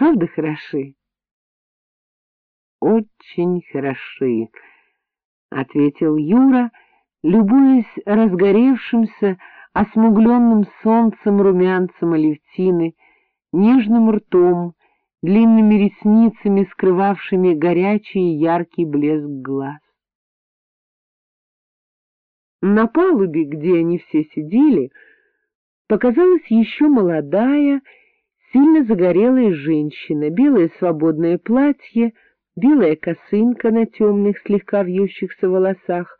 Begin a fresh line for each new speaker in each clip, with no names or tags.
Правда хороши? — Очень хороши, — ответил Юра, любуясь разгоревшимся, осмугленным солнцем румянцем Алевтины, нежным ртом, длинными ресницами, скрывавшими горячий и яркий блеск глаз. На палубе, где они все сидели, показалась еще молодая, сильно загорелая женщина, белое свободное платье, белая косынка на темных, слегка вьющихся волосах,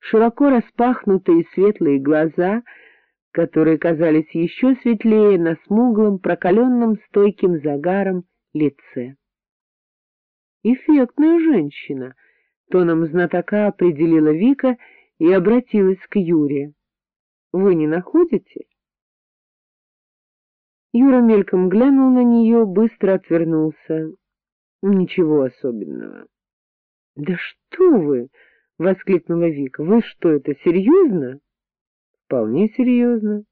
широко распахнутые светлые глаза, которые казались еще светлее на смуглом, прокаленном стойким загаром лице. «Эффектная женщина», — тоном знатока определила Вика и обратилась к Юре. «Вы не находите?» Юра мельком глянул на нее, быстро отвернулся. Ничего особенного. — Да что вы! — воскликнула Вика. — Вы что, это серьезно? — Вполне серьезно.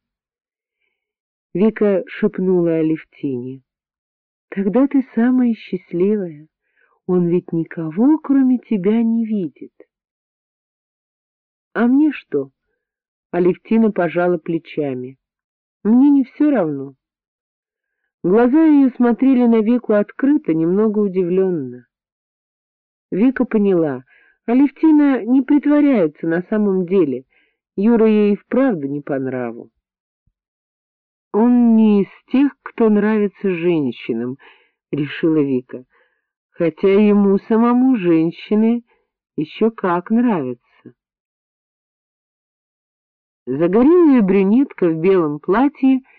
Вика шепнула Алевтине. — Тогда ты самая счастливая. Он ведь никого, кроме тебя, не видит. — А мне что? Алевтина пожала плечами. — Мне не все равно. Глаза ее смотрели на Вику открыто, немного удивленно. Вика поняла, Алевтина не притворяется на самом деле, Юра ей вправду не по нраву. «Он не из тех, кто нравится женщинам», — решила Вика, хотя ему самому женщины еще как нравятся. Загорелая брюнетка в белом платье —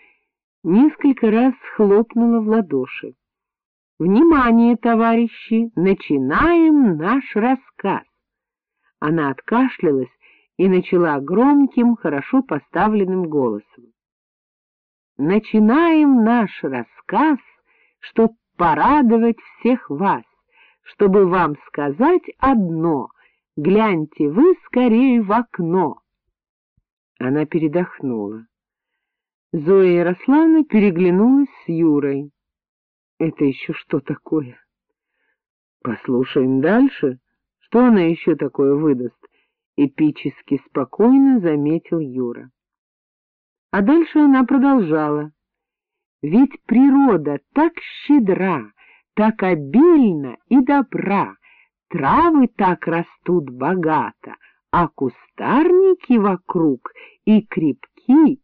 несколько раз хлопнула в ладоши. «Внимание, товарищи! Начинаем наш рассказ!» Она откашлялась и начала громким, хорошо поставленным голосом. «Начинаем наш рассказ, чтоб порадовать всех вас, чтобы вам сказать одно — гляньте вы скорее в окно!» Она передохнула. Зоя Ярославна переглянулась с Юрой. — Это еще что такое? — Послушаем дальше. Что она еще такое выдаст? — эпически спокойно заметил Юра. А дальше она продолжала. — Ведь природа так щедра, так обильна и добра, травы так растут богато, а кустарники вокруг и крепки,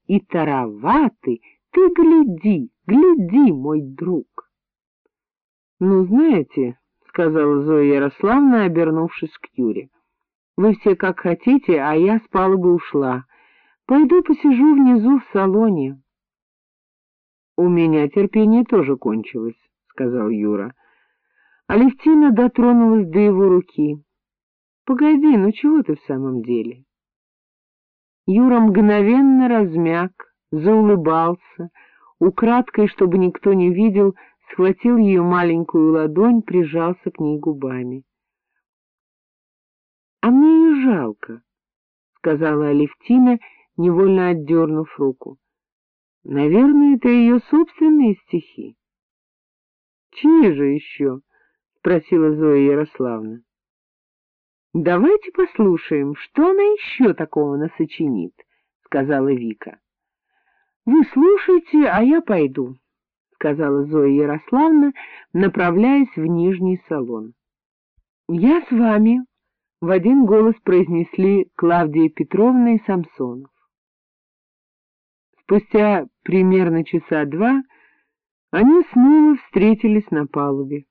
и тароваты. Ты гляди, гляди, мой друг. — Ну, знаете, — сказала Зоя Ярославна, обернувшись к Юре, — вы все как хотите, а я с палубы ушла. Пойду посижу внизу в салоне. — У меня терпение тоже кончилось, — сказал Юра. Алевтина дотронулась до его руки. — Погоди, ну чего ты в самом деле? Юра мгновенно размяк, заулыбался, украдкой, чтобы никто не видел, схватил ее маленькую ладонь, прижался к ней губами. — А мне ее жалко, — сказала Алевтина, невольно отдернув руку. — Наверное, это ее собственные стихи. — Чьи же еще? — спросила Зоя Ярославна. — Давайте послушаем, что она еще такого насочинит, — сказала Вика. — Вы слушайте, а я пойду, — сказала Зоя Ярославна, направляясь в нижний салон. — Я с вами, — в один голос произнесли Клавдия Петровна и Самсонов. Спустя примерно часа два они снова встретились на палубе.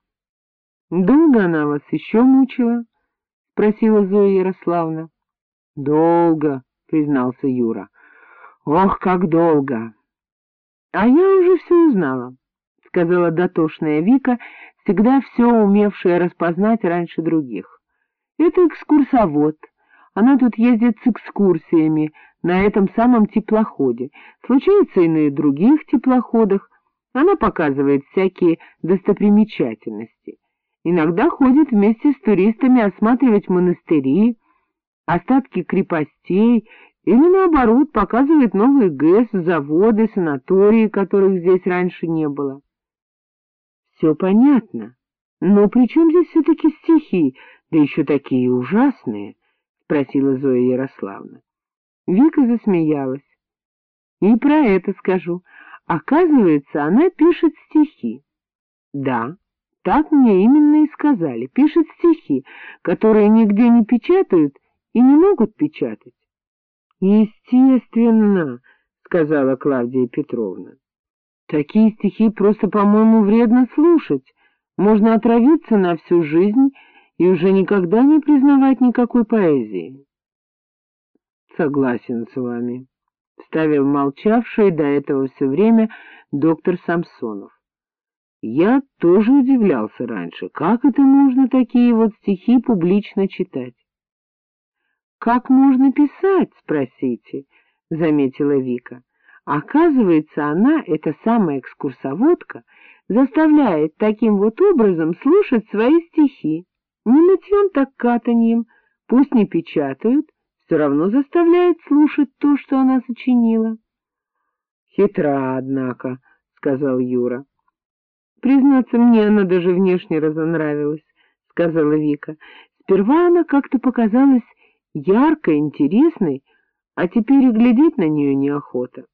Долго она вас еще мучила? — спросила Зоя Ярославна. — Долго, — признался Юра. — Ох, как долго! — А я уже все узнала, — сказала дотошная Вика, всегда все умевшая распознать раньше других. — Это экскурсовод. Она тут ездит с экскурсиями на этом самом теплоходе. Случается и на других теплоходах. Она показывает всякие достопримечательности. Иногда ходит вместе с туристами осматривать монастыри, остатки крепостей или, наоборот, показывает новые ГЭС, заводы, санатории, которых здесь раньше не было. — Все понятно. Но при чем здесь все-таки стихи, да еще такие ужасные? — спросила Зоя Ярославна. Вика засмеялась. — И про это скажу. Оказывается, она пишет стихи. — Да, так мне именно и сказали. Пишет стихи, которые нигде не печатают и не могут печатать. — Естественно, — сказала Клавдия Петровна. — Такие стихи просто, по-моему, вредно слушать. Можно отравиться на всю жизнь и уже никогда не признавать никакой поэзии. — Согласен с вами, — ставил молчавший до этого все время доктор Самсонов. Я тоже удивлялся раньше, как это можно такие вот стихи публично читать. — Как можно писать, спросите, — заметила Вика. Оказывается, она, эта самая экскурсоводка, заставляет таким вот образом слушать свои стихи. Не нытьем, так катаньем, пусть не печатают, все равно заставляет слушать то, что она сочинила. — Хитра, однако, — сказал Юра. Признаться, мне она даже внешне разонравилась, — сказала Вика. Сперва она как-то показалась яркой, интересной, а теперь и глядеть на нее неохота.